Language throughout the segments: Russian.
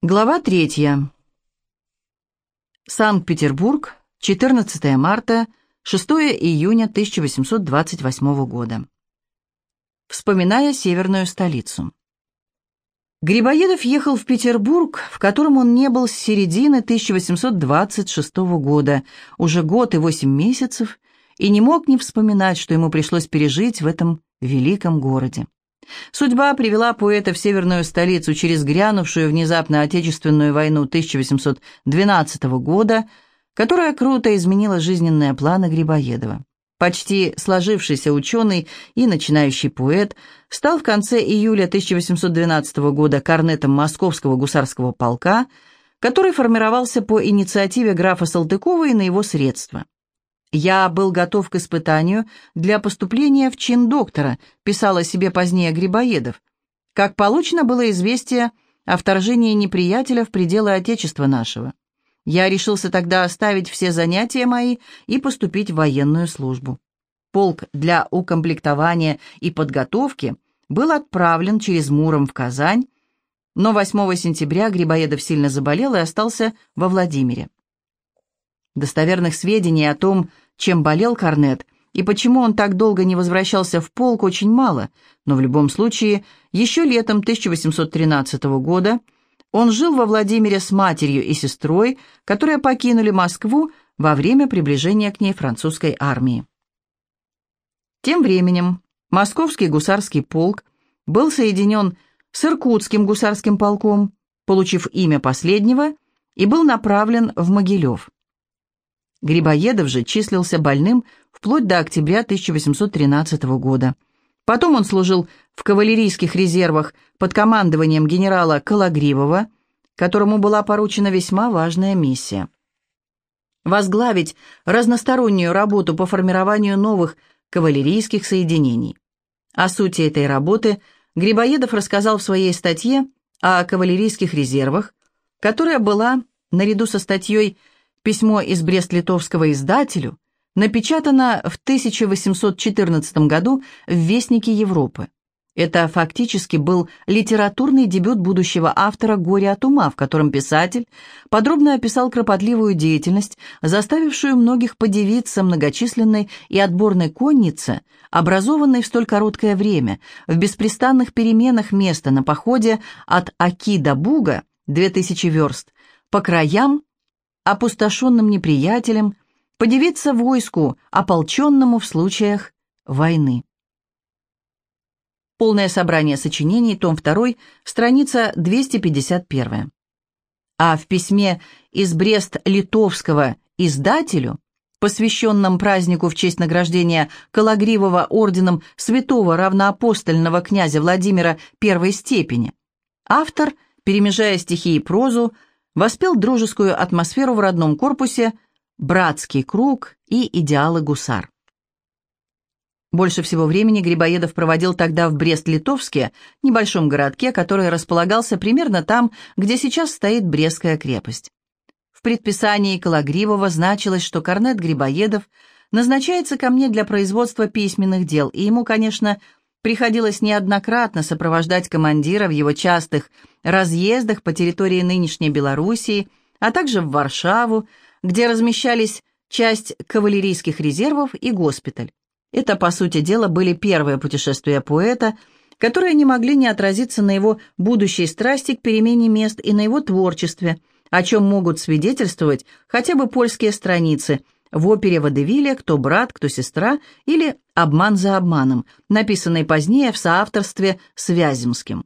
Глава третья. Санкт-Петербург, 14 марта, 6 июня 1828 года. Вспоминая северную столицу. Грибоедов ехал в Петербург, в котором он не был с середины 1826 года, уже год и восемь месяцев, и не мог не вспоминать, что ему пришлось пережить в этом великом городе. Судьба привела поэта в северную столицу через грянувшую внезапно Отечественную войну 1812 года, которая круто изменила жизненные планы Грибоедова. Почти сложившийся ученый и начинающий поэт стал в конце июля 1812 года корнетом Московского гусарского полка, который формировался по инициативе графа Салтыкова и на его средства. «Я был готов к испытанию для поступления в чин доктора», писал о себе позднее Грибоедов. «Как получено было известие о вторжении неприятеля в пределы Отечества нашего. Я решился тогда оставить все занятия мои и поступить в военную службу. Полк для укомплектования и подготовки был отправлен через Муром в Казань, но 8 сентября Грибоедов сильно заболел и остался во Владимире. Достоверных сведений о том, чем болел Корнет и почему он так долго не возвращался в полк, очень мало, но в любом случае, еще летом 1813 года он жил во Владимире с матерью и сестрой, которые покинули Москву во время приближения к ней французской армии. Тем временем Московский гусарский полк был соединен с Иркутским гусарским полком, получив имя последнего, и был направлен в Могилев. Грибоедов же числился больным вплоть до октября 1813 года. Потом он служил в кавалерийских резервах под командованием генерала Калагривова, которому была поручена весьма важная миссия. Возглавить разностороннюю работу по формированию новых кавалерийских соединений. О сути этой работы Грибоедов рассказал в своей статье о кавалерийских резервах, которая была, наряду со статьей Письмо из Брест-Литовского издателю напечатано в 1814 году в Вестнике Европы. Это фактически был литературный дебют будущего автора «Горе от ума», в котором писатель подробно описал кропотливую деятельность, заставившую многих подивиться многочисленной и отборной коннице, образованной в столь короткое время, в беспрестанных переменах места на походе от Аки до Буга, 2000 верст, по краям опустошенным неприятелем, подивиться войску, ополченному в случаях войны. Полное собрание сочинений, том 2, страница 251. А в письме из Брест-Литовского издателю, посвященном празднику в честь награждения Калагривого орденом святого равноапостольного князя Владимира первой степени, автор, перемежая стихи и прозу, воспел дружескую атмосферу в родном корпусе, братский круг и идеалы гусар. Больше всего времени Грибоедов проводил тогда в Брест-Литовске, небольшом городке, который располагался примерно там, где сейчас стоит Брестская крепость. В предписании Калагривова значилось, что Корнет Грибоедов назначается ко мне для производства письменных дел, и ему, конечно, Приходилось неоднократно сопровождать командира в его частых разъездах по территории нынешней Белоруссии, а также в Варшаву, где размещались часть кавалерийских резервов и госпиталь. Это, по сути дела, были первые путешествия поэта, которые не могли не отразиться на его будущей страсти к перемене мест и на его творчестве, о чем могут свидетельствовать хотя бы польские страницы – в опере Водевиля «Кто брат, кто сестра» или «Обман за обманом», написанной позднее в соавторстве с Вяземским.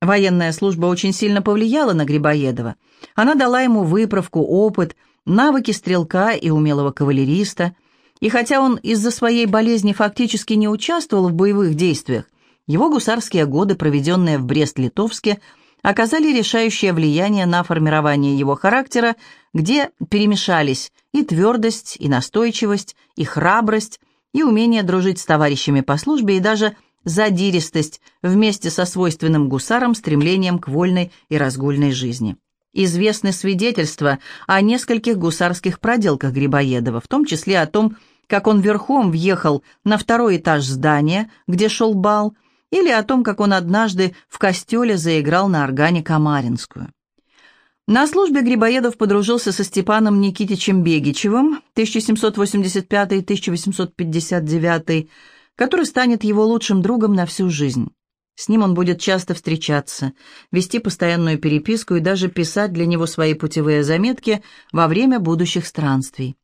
Военная служба очень сильно повлияла на Грибоедова. Она дала ему выправку, опыт, навыки стрелка и умелого кавалериста. И хотя он из-за своей болезни фактически не участвовал в боевых действиях, его гусарские годы, проведенные в Брест-Литовске, оказали решающее влияние на формирование его характера, где перемешались и твердость, и настойчивость, и храбрость, и умение дружить с товарищами по службе, и даже задиристость вместе со свойственным гусарам стремлением к вольной и разгульной жизни. Известны свидетельства о нескольких гусарских проделках Грибоедова, в том числе о том, как он верхом въехал на второй этаж здания, где шел бал, или о том, как он однажды в костеле заиграл на органе Камаринскую. На службе Грибоедов подружился со Степаном Никитичем Бегичевым 1785-1859, который станет его лучшим другом на всю жизнь. С ним он будет часто встречаться, вести постоянную переписку и даже писать для него свои путевые заметки во время будущих странствий.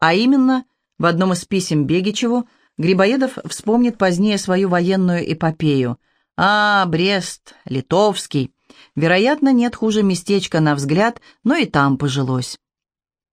А именно, в одном из писем Бегичеву Грибоедов вспомнит позднее свою военную эпопею. «А, Брест, Литовский. Вероятно, нет хуже местечка на взгляд, но и там пожилось».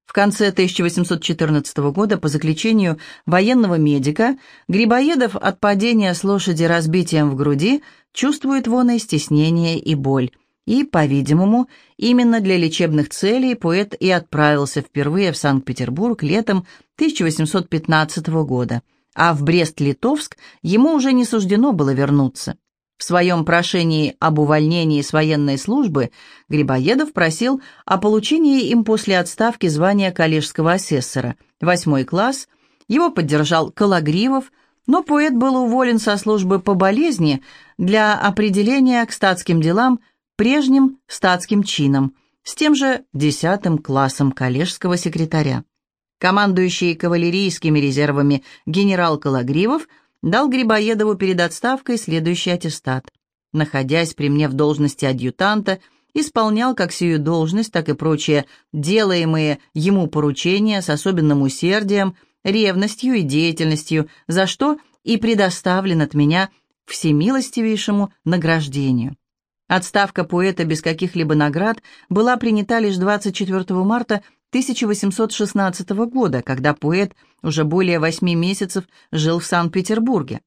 В конце 1814 года, по заключению военного медика, Грибоедов от падения с лошади разбитием в груди чувствует вон и стеснение и боль. И, по-видимому, именно для лечебных целей поэт и отправился впервые в Санкт-Петербург летом 1815 года, а в Брест-Литовск ему уже не суждено было вернуться. В своем прошении об увольнении с военной службы Грибоедов просил о получении им после отставки звания коллежского асессора, восьмой класс, его поддержал Калагривов, но поэт был уволен со службы по болезни для определения к статским делам прежним статским чином, с тем же десятым классом коллежского секретаря. Командующий кавалерийскими резервами генерал Калагривов – дал Грибоедову перед отставкой следующий аттестат. Находясь при мне в должности адъютанта, исполнял как сию должность, так и прочие делаемые ему поручения с особенным усердием, ревностью и деятельностью, за что и предоставлен от меня всемилостивейшему награждению. Отставка поэта без каких-либо наград была принята лишь 24 марта 1816 года, когда поэт уже более восьми месяцев жил в Санкт-Петербурге.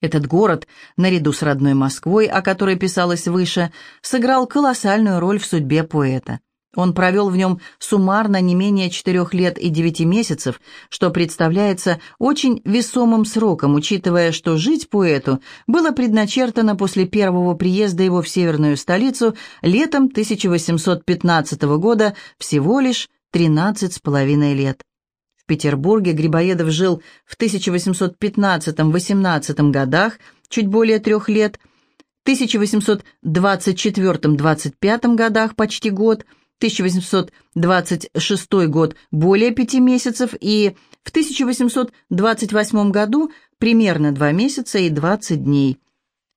Этот город, наряду с родной Москвой, о которой писалось выше, сыграл колоссальную роль в судьбе поэта. Он провел в нем суммарно не менее четырех лет и девяти месяцев, что представляется очень весомым сроком, учитывая, что жить поэту было предначертано после первого приезда его в северную столицу летом 1815 года всего лишь тринадцать с половиной лет. В Петербурге Грибоедов жил в 1815-18 годах, чуть более трех лет, в 1824-25 годах почти год – 1826 год более пяти месяцев и в 1828 году примерно два месяца и 20 дней.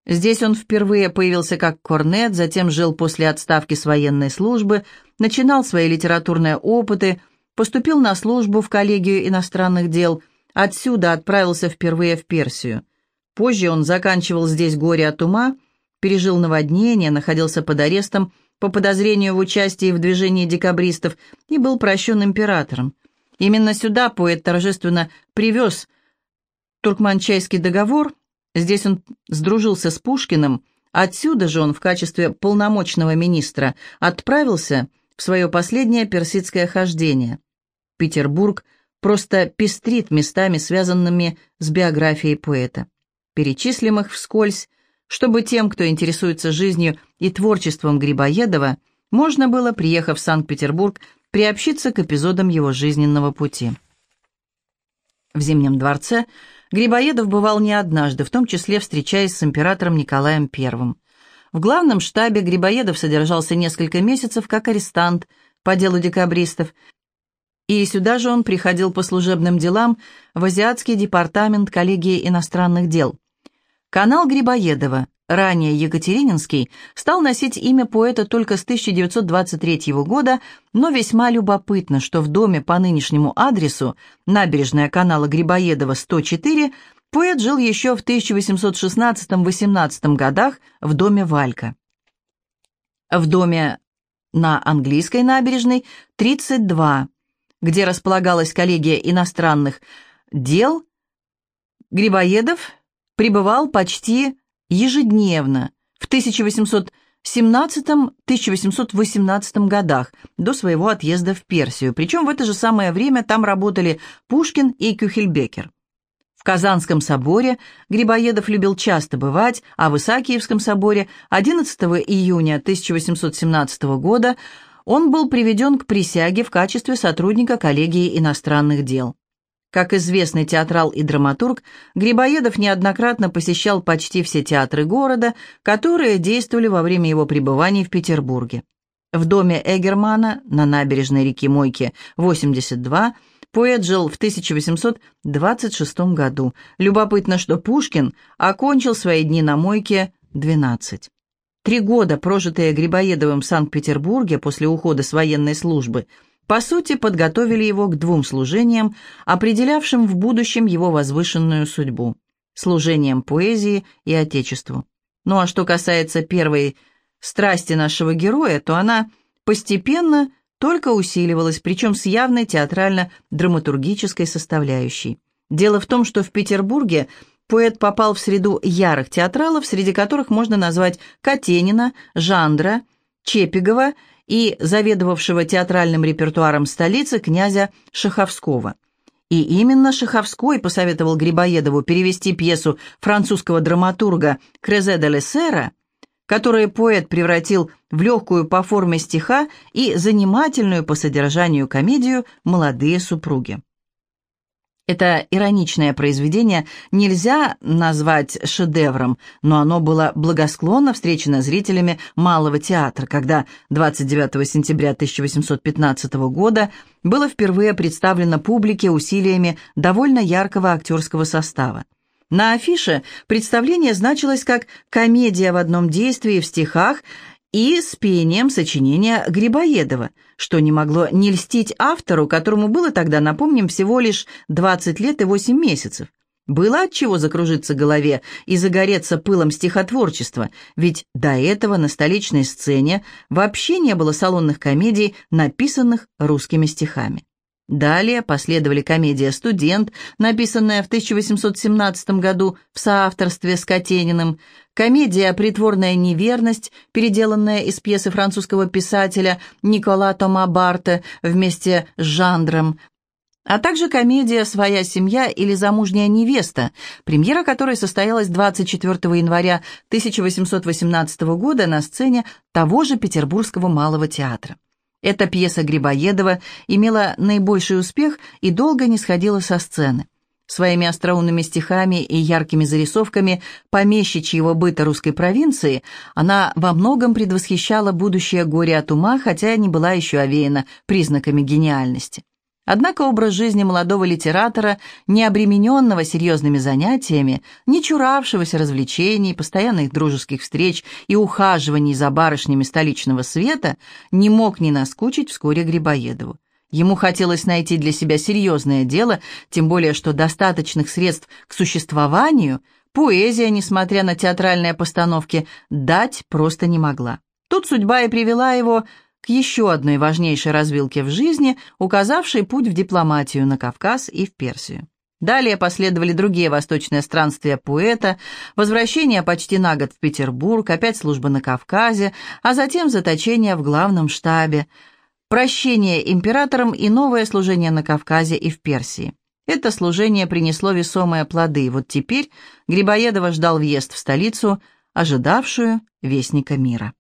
Здесь он впервые появился как корнет, затем жил после отставки с военной службы, начинал свои литературные опыты, поступил на службу в коллегию иностранных дел, отсюда отправился впервые в Персию. Позже он заканчивал здесь горе от ума, пережил наводнение, находился под арестом по подозрению в участии в движении декабристов и был прощен императором. Именно сюда поэт торжественно привез Туркманчайский договор, здесь он сдружился с Пушкиным, отсюда же он в качестве полномочного министра отправился в свое последнее персидское хождение. Петербург просто пестрит местами, связанными с биографией поэта. Перечислим их вскользь, чтобы тем, кто интересуется жизнью и творчеством Грибоедова, можно было, приехав в Санкт-Петербург, приобщиться к эпизодам его жизненного пути. В Зимнем дворце Грибоедов бывал не однажды, в том числе встречаясь с императором Николаем I. В главном штабе Грибоедов содержался несколько месяцев как арестант по делу декабристов, и сюда же он приходил по служебным делам в Азиатский департамент коллегии иностранных дел. Канал Грибоедова, ранее Екатерининский, стал носить имя поэта только с 1923 года, но весьма любопытно, что в доме по нынешнему адресу, набережная канала Грибоедова, 104, поэт жил еще в 1816-18 годах в доме Валька. В доме на английской набережной 32, где располагалась коллегия иностранных дел, Грибоедов пребывал почти ежедневно в 1817-1818 годах до своего отъезда в Персию, причем в это же самое время там работали Пушкин и Кюхельбекер. В Казанском соборе Грибоедов любил часто бывать, а в Исаакиевском соборе 11 июня 1817 года он был приведен к присяге в качестве сотрудника коллегии иностранных дел. Как известный театрал и драматург, Грибоедов неоднократно посещал почти все театры города, которые действовали во время его пребывания в Петербурге. В доме Эгермана на набережной реки Мойке, 82, поэт жил в 1826 году. Любопытно, что Пушкин окончил свои дни на Мойке 12. Три года, прожитые Грибоедовым в Санкт-Петербурге после ухода с военной службы, по сути, подготовили его к двум служениям, определявшим в будущем его возвышенную судьбу – служением поэзии и Отечеству. Ну а что касается первой страсти нашего героя, то она постепенно только усиливалась, причем с явной театрально-драматургической составляющей. Дело в том, что в Петербурге поэт попал в среду ярых театралов, среди которых можно назвать Катенина, Жандра, Чепигова и заведовавшего театральным репертуаром столицы князя Шаховского. И именно Шаховской посоветовал Грибоедову перевести пьесу французского драматурга Крезе де Лессера которые поэт превратил в легкую по форме стиха и занимательную по содержанию комедию «Молодые супруги». Это ироничное произведение нельзя назвать шедевром, но оно было благосклонно встречено зрителями Малого театра, когда 29 сентября 1815 года было впервые представлено публике усилиями довольно яркого актерского состава. На афише представление значилось как комедия в одном действии в стихах и с пением сочинения Грибоедова, что не могло не льстить автору, которому было тогда, напомним, всего лишь 20 лет и 8 месяцев. Было от чего закружиться голове и загореться пылом стихотворчества, ведь до этого на столичной сцене вообще не было салонных комедий, написанных русскими стихами. Далее последовали комедия «Студент», написанная в 1817 году в соавторстве с Катениным, комедия «Притворная неверность», переделанная из пьесы французского писателя Никола Тома Барте вместе с Жандром, а также комедия «Своя семья» или «Замужняя невеста», премьера которой состоялась 24 января 1818 года на сцене того же Петербургского малого театра. Эта пьеса Грибоедова имела наибольший успех и долго не сходила со сцены. Своими остроумными стихами и яркими зарисовками помещичьего быта русской провинции она во многом предвосхищала будущее горе от ума, хотя не была еще овеяна признаками гениальности. Однако образ жизни молодого литератора, не обремененного серьезными занятиями, не чуравшегося развлечений, постоянных дружеских встреч и ухаживаний за барышнями столичного света, не мог не наскучить вскоре Грибоедову. Ему хотелось найти для себя серьезное дело, тем более что достаточных средств к существованию поэзия, несмотря на театральные постановки, дать просто не могла. Тут судьба и привела его к еще одной важнейшей развилке в жизни, указавшей путь в дипломатию на Кавказ и в Персию. Далее последовали другие восточные странствия поэта, возвращение почти на год в Петербург, опять служба на Кавказе, а затем заточение в главном штабе, прощение императором и новое служение на Кавказе и в Персии. Это служение принесло весомые плоды, вот теперь Грибоедова ждал въезд в столицу, ожидавшую Вестника мира.